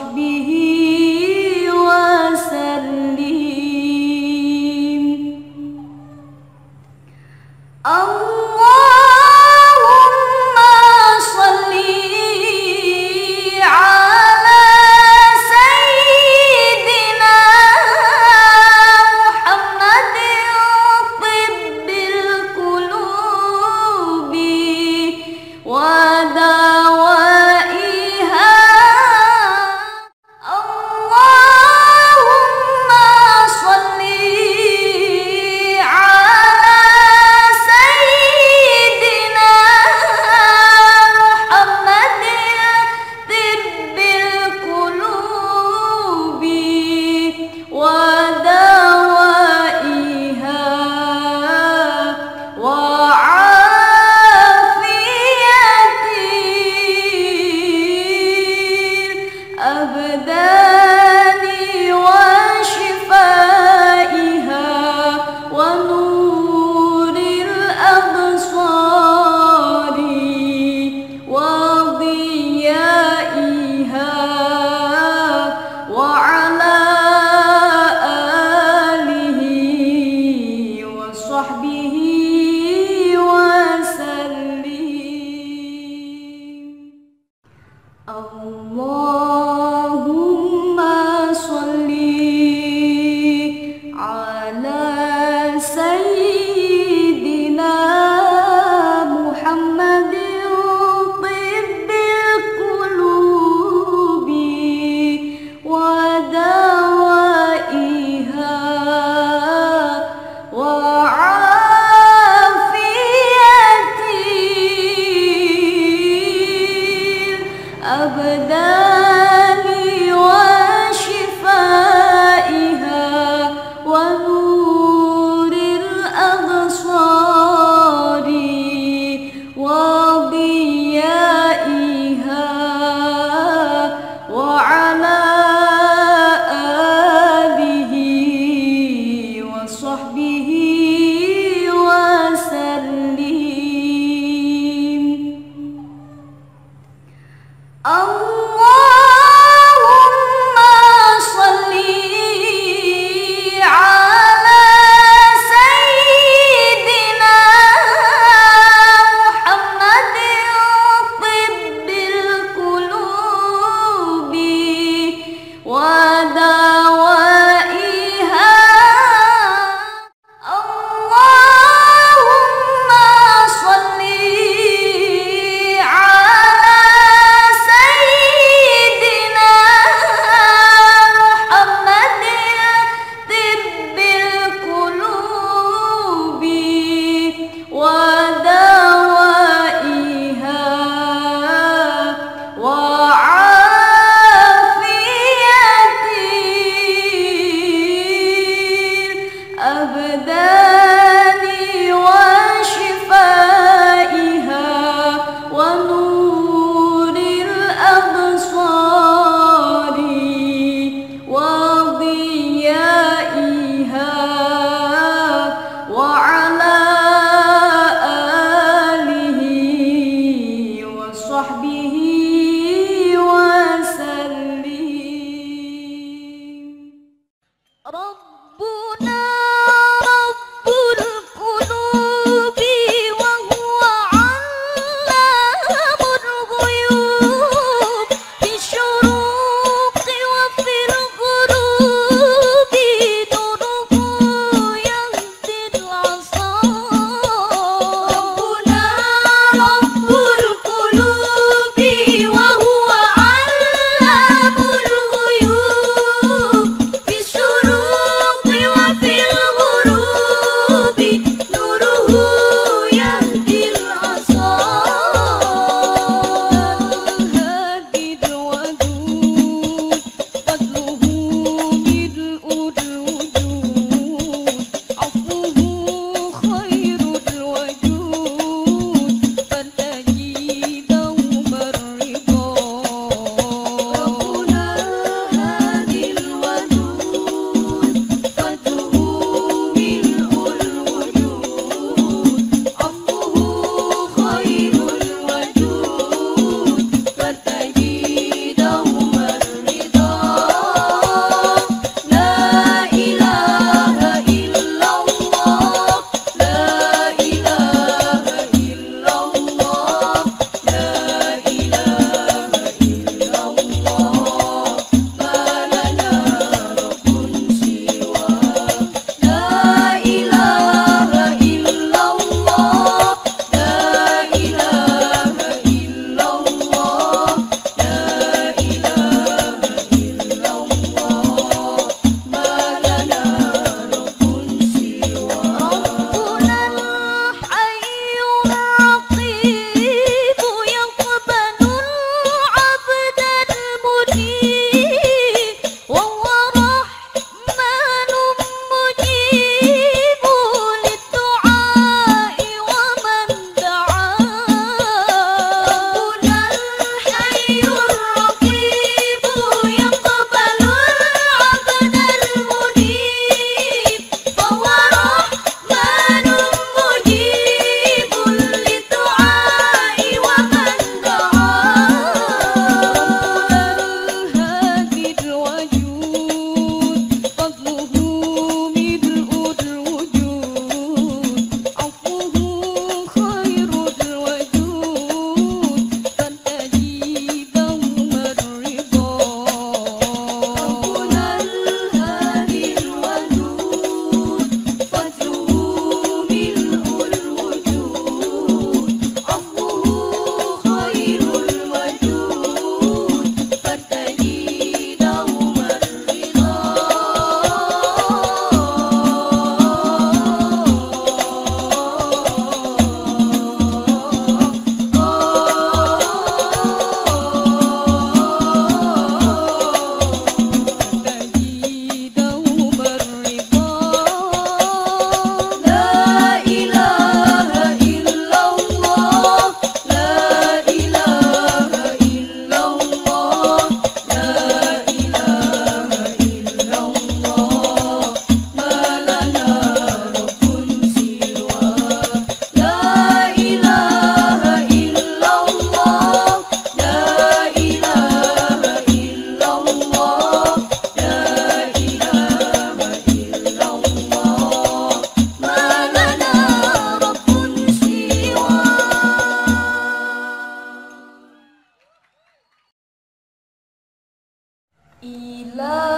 Be. love.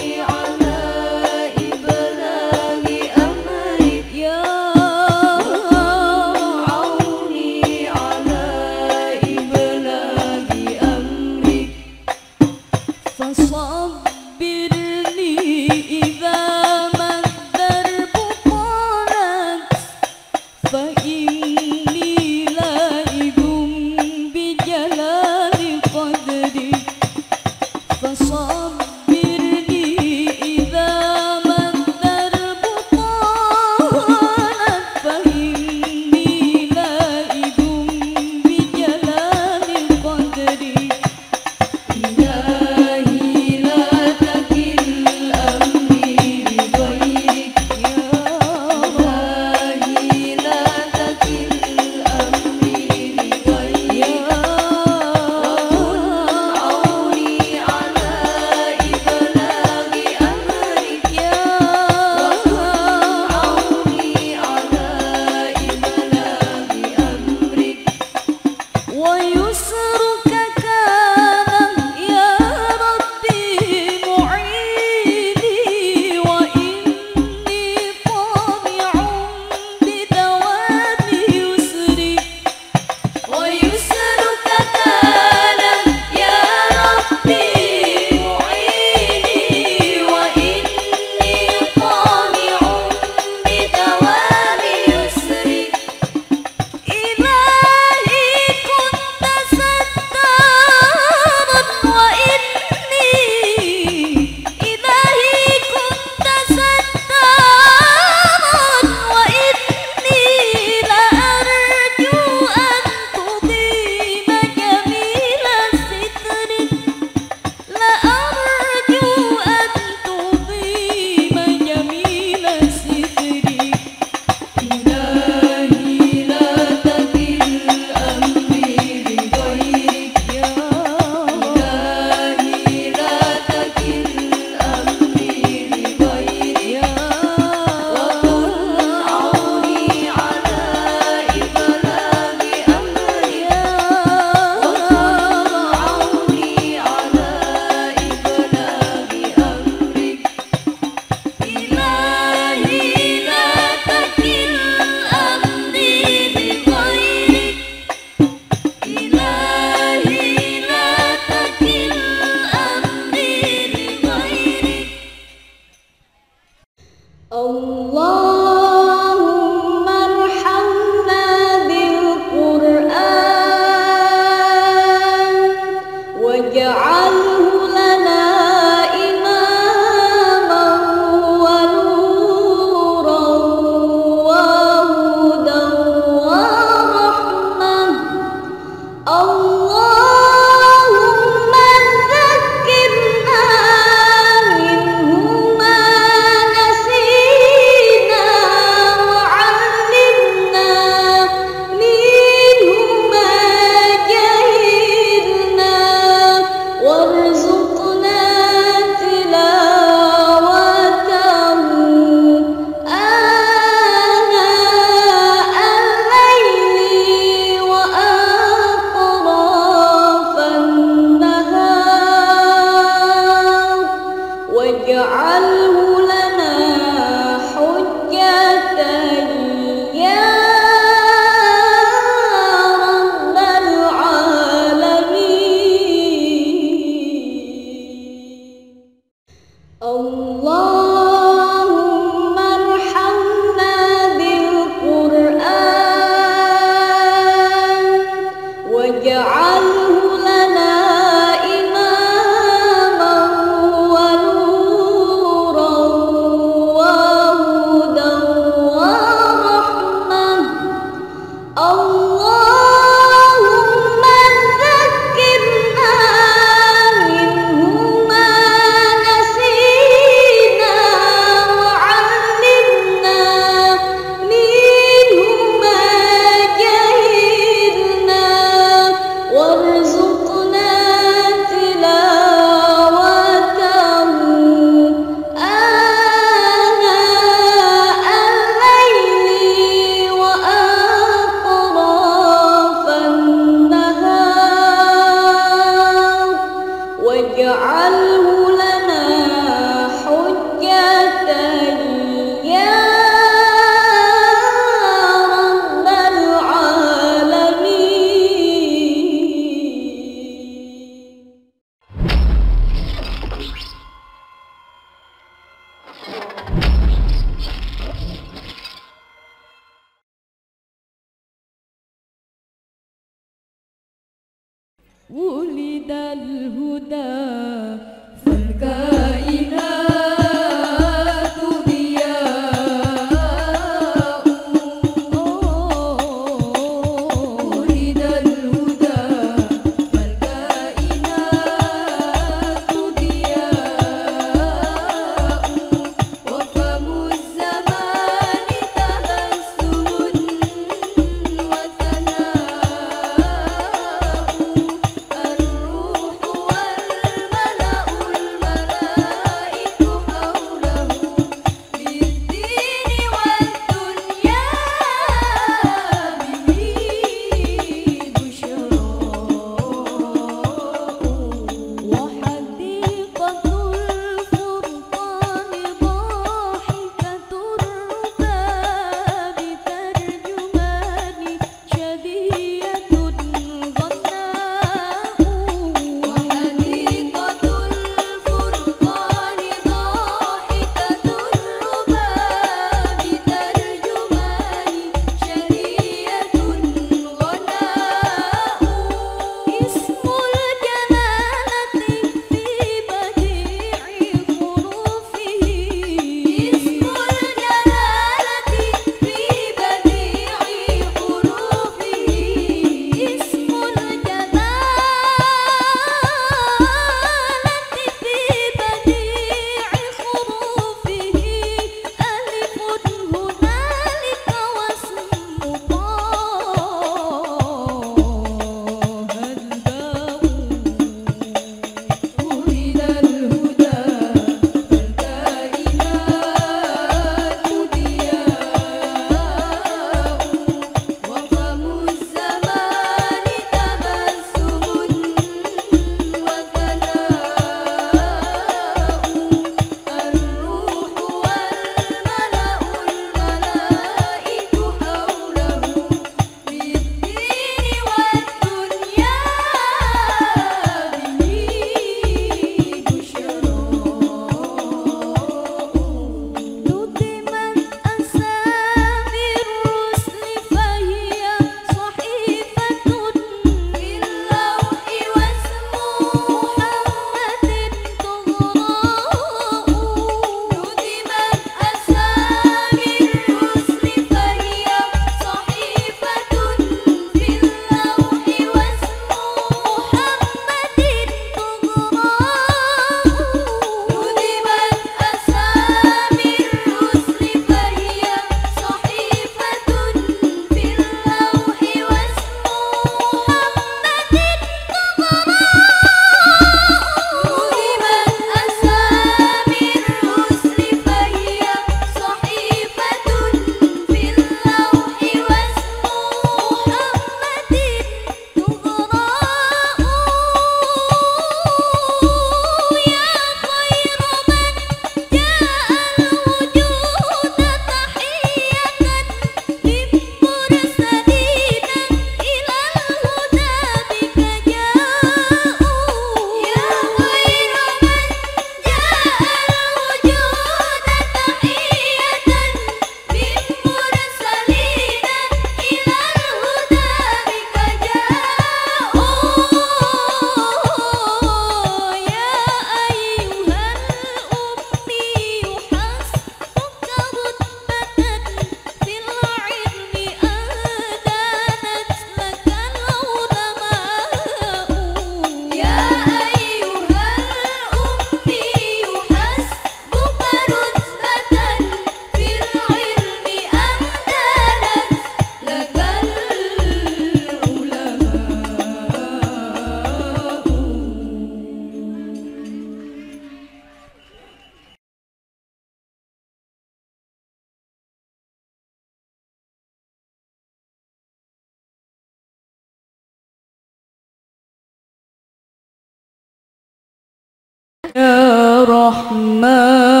رحمن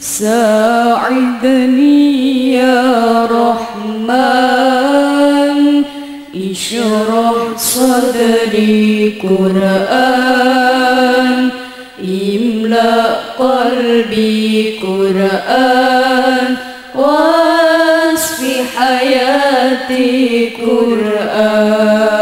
ساعدني يا رحمن. اشرح صدري قرآن. املأ قلبي قرآن. واسف حياتي قرآن.